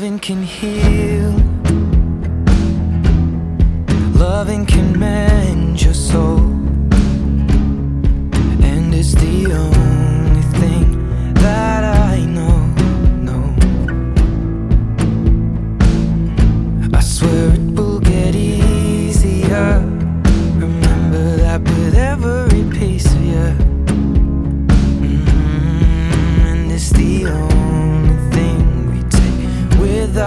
Loving can heal. Loving can mend your soul.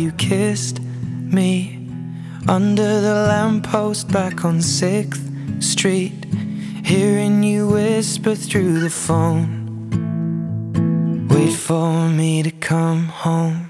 you kissed me under the lamppost back on 6th Street, hearing you whisper through the phone. Wait for me to come home.